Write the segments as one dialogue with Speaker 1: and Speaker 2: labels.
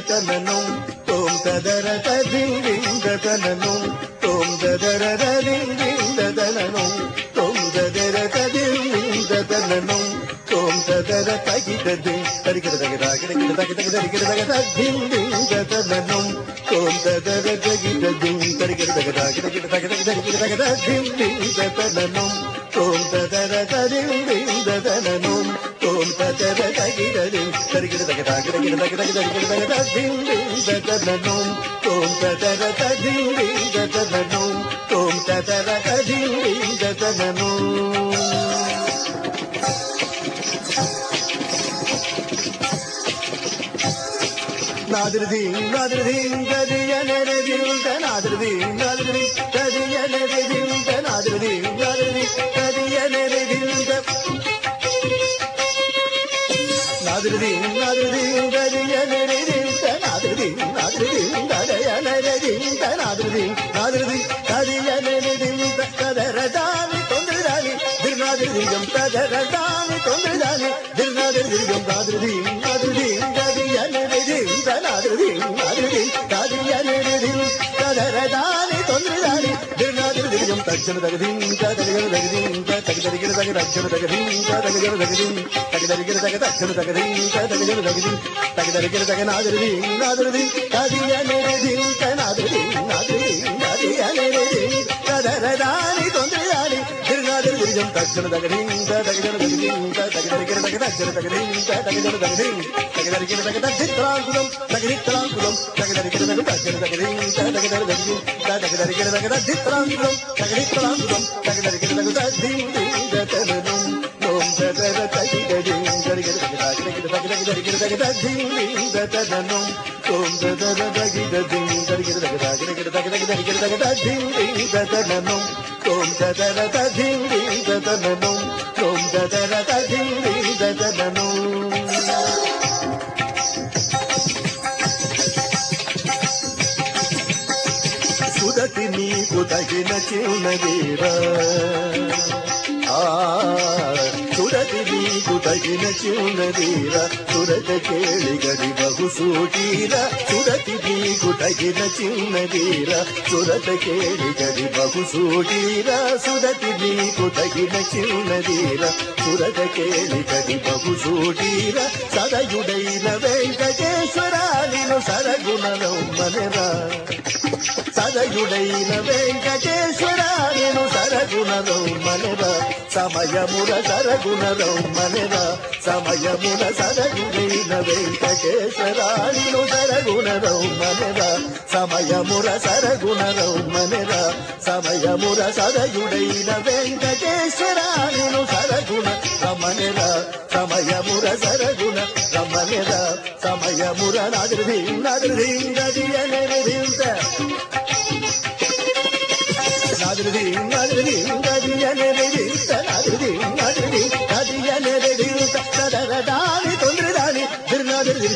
Speaker 1: తదనం తదిం తదనం ఓం తదర తదిం తదనం ఓం తదర తదిం తదనం ఓం తదర తదిం తదనం ఓం తదర తగిదది తరిగిద తగిద తగిద తగిద తగిద తగిద తదిం తదనం ఓం తదర తగిదది తరిగిద తగిద తగిద తగిద తగిద తగిద దిం తదనం ఓం తదర తదిం తదనం தோல் தகர தகிதரும் தருகிடதக தகிடகிடதக தகிடகிடதக ததிம் ததனோம் தோம் ததர ததிம் ததனோம் தோம் ததர ததிம் ததனோம் நாதிருதீம் நாதிருதீம் ததியனரதில் தநாதிருதீம் நாதிருதீம் ததியனரதில் தநாதிருதீம் దిర్నాదిరిదిగం కదరదాని తొందరదాని దిర్నాదిరిదిగం నాదిరిది నాదిరిది గదియనరిది నాదిరిది నాదిరిది గదియనరిది కదరదాని తొందరదాని దిర్నాదిరిదిగం తక్షణ తగది తగదగ తగది తగదరిగిన తగ తక్షణ తగది తగదగ తగది తగదరిగిన తగ తక్షణ తగది తగదగ తగది తగదరిగిన తగ నాదిరిది నాదిరిది గదియనరిది నాదిరిది తగదగ తగది తగదరిగిన తగ తగ్గిత్రాంకులం తగదిత్రాంకులం తగదరిగిన తగ తక్షణ తగది తగదగ తగది తగదరిగిన తగ తగ్గిత్రాంకులం తగదిత్రాంకులం తగదరిగిన తగ తగ్గితనం ఓం తగద తగిదది జరిగిన తగ తగదగిన తగదగ జరిగిన తగ తగ్గితనం ఓం తగద తగిదది జరిగిన తగ తగదగిన తగదగ జరిగిన తగ సుదతి నీకు తగిన చిన్నదేరా ఆ నీకు తగిన చిన్నదేరా సురత కేళి గడి బహు సూటీరా నీకు తగిన చిన్నదేరా సురత కేళి గడి బహు సురతి నీకు తగిన చిన్నదేరా సురత కేళి గడి బహు సూటీరా వెంకటేశ్వరాలిను సరగుణనం మనరా. సదయుడైన వెంకటేశ్వరాలను సరగుణరౌ మనర. సమయముల సరగుణరౌ మనర సమయముల సరగుడైన వెంకటేశ్వరాలను సరగుణరౌ మనర సమయముల సరగుణరౌ మనర సమయముల సరయుడైన వెంకటేశ్వరాలను సరగుణ రమణర సమయముర సరగుణ రమణర సమయముర నాదిరి నాదిరి గదియనరి నాదిరి நடுவி நடுவி நதியனெதிர்த்த நடுவி நடுவி நதியனெதிர்த்த தரதான దిర్నాదిరి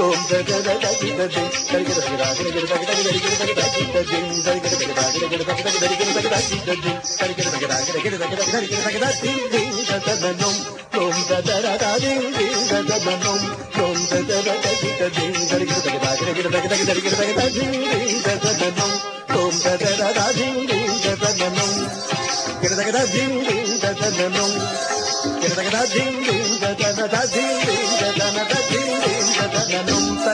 Speaker 1: da da da da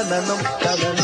Speaker 1: சரணம் தவ